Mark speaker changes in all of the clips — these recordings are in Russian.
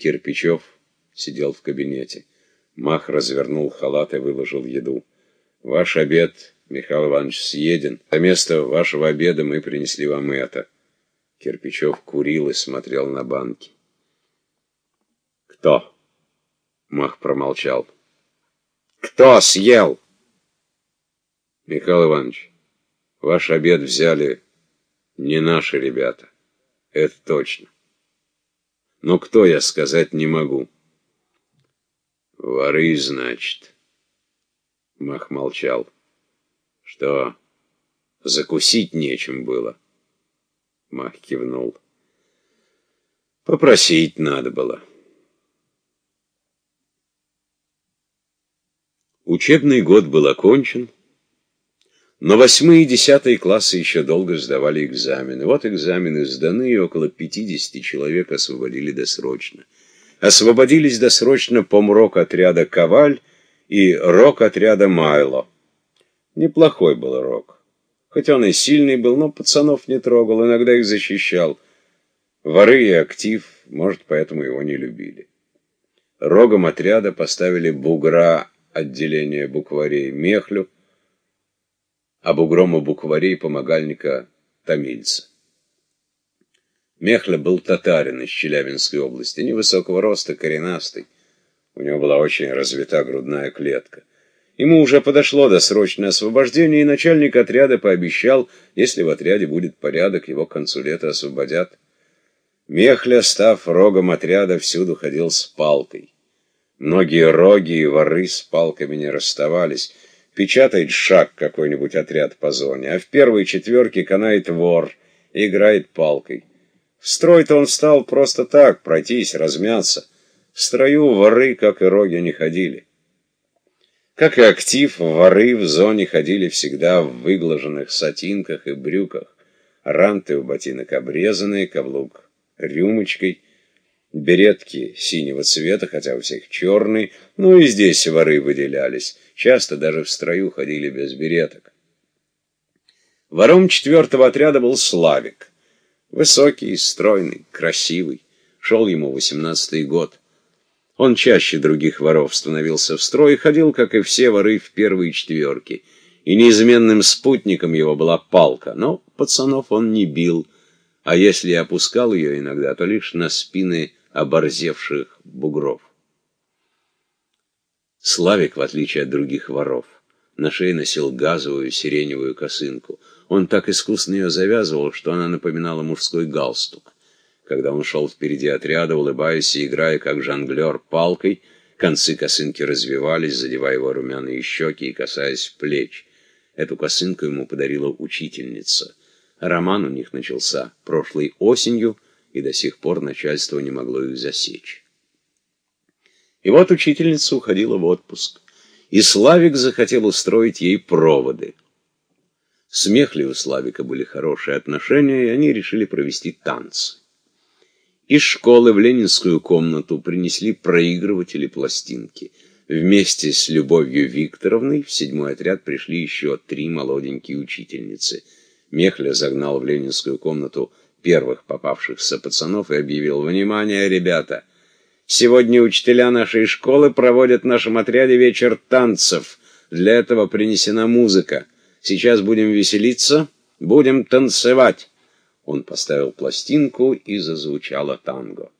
Speaker 1: Кирпичев сидел в кабинете. Мах развернул халат и выложил еду. «Ваш обед, Михаил Иванович, съеден. За место вашего обеда мы принесли вам это». Кирпичев курил и смотрел на банки. «Кто?» Мах промолчал. «Кто съел?» «Михаил Иванович, ваш обед взяли не наши ребята. Это точно. Но кто, я сказать не могу». «Воры, значит». Мах молчал. «Что, закусить нечем было?» Мах кивнул. «Попросить надо было». Учебный год был окончен, но восьмые и десятые классы еще долго сдавали экзамены. Вот экзамены сданы, и около 50 человек освободили досрочно. Освободились досрочно помрок отряда «Коваль» и рок отряда «Майло». Неплохой был рок. Хоть он и сильный был, но пацанов не трогал, иногда их защищал. Воры и актив, может, поэтому его не любили. Рогом отряда поставили бугра отделения букварей Мехлю, а бугрому букварей помогальника Томильца. Мехля был татарин из Челябинской области, невысокого роста, коренастый. У него была очень развита грудная клетка. Ему уже подошло досрочное освобождение, и начальник отряда пообещал, если в отряде будет порядок, его к концу лета освободят. Мехля, став рогом отряда, всюду ходил с палкой. Многие роги и воры с палками не расставались. Печатает шаг какой-нибудь отряд по зоне, а в первой четверке канает вор и играет палкой. В строй-то он встал просто так, пройтись, размяться. В строю воры, как и роги, не ходили. Как и актив, воры в зоне ходили всегда в выглаженных сатинках и брюках. Ранты у ботинок обрезанные, каблук рюмочкой — беретки синего цвета, хотя у всех черный, ну и здесь воры выделялись, часто даже в строю ходили без береток. Вором четвертого отряда был Славик. Высокий, стройный, красивый. Шел ему восемнадцатый год. Он чаще других воров становился в строй и ходил, как и все воры, в первые четверки. И неизменным спутником его была палка, но пацанов он не бил, а если и опускал ее иногда, то лишь на спины оборзевших бугров. Славик, в отличие от других воров, на шее носил газовую сиреневую косынку. Он так искусно ее завязывал, что она напоминала мужской галстук. Когда он шел впереди отряда, улыбаясь и играя как жонглер палкой, концы косынки развивались, задевая его румяные щеки и касаясь плеч. Эту косынку ему подарила учительница. Роман у них начался прошлой осенью — и до сих пор начальство не могло их засечь. И вот учительница уходила в отпуск, и Славик захотел устроить ей проводы. С Мехли у Славика были хорошие отношения, и они решили провести танцы. Из школы в ленинскую комнату принесли проигрыватели пластинки. Вместе с Любовью Викторовной в седьмой отряд пришли еще три молоденькие учительницы. Мехля загнал в ленинскую комнату первых попавшихся пацанов и объявил «Внимание, ребята! Сегодня учителя нашей школы проводят в нашем отряде вечер танцев. Для этого принесена музыка. Сейчас будем веселиться, будем танцевать». Он поставил пластинку и зазвучало танго.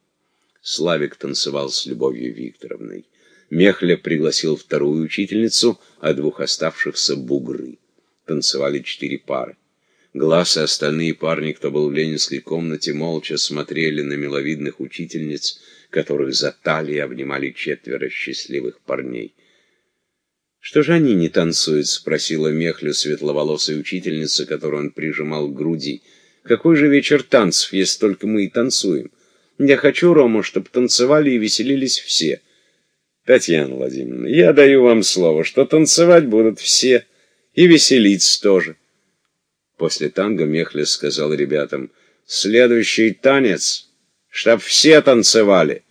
Speaker 1: Славик танцевал с Любовью Викторовной. Мехля пригласил вторую учительницу, а двух оставшихся — бугры. Танцевали четыре пары. Глаз и остальные парни, кто был в ленинской комнате, молча смотрели на миловидных учительниц, которых за талии обнимали четверо счастливых парней. «Что же они не танцуют?» — спросила Мехлю светловолосая учительница, которую он прижимал к груди. «Какой же вечер танцев, если только мы и танцуем? Я хочу, Рома, чтобы танцевали и веселились все». «Татьяна Владимировна, я даю вам слово, что танцевать будут все, и веселиться тоже». После танго Мехлес сказал ребятам, «Следующий танец, чтоб все танцевали».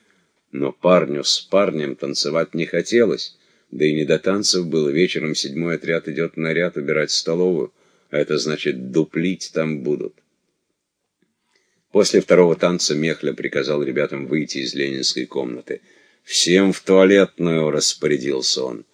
Speaker 1: Но парню с парнем танцевать не хотелось, да и не до танцев было. Вечером седьмой отряд идет в наряд убирать столовую, а это значит дуплить там будут. После второго танца Мехля приказал ребятам выйти из ленинской комнаты. «Всем в туалетную!» — распорядился он.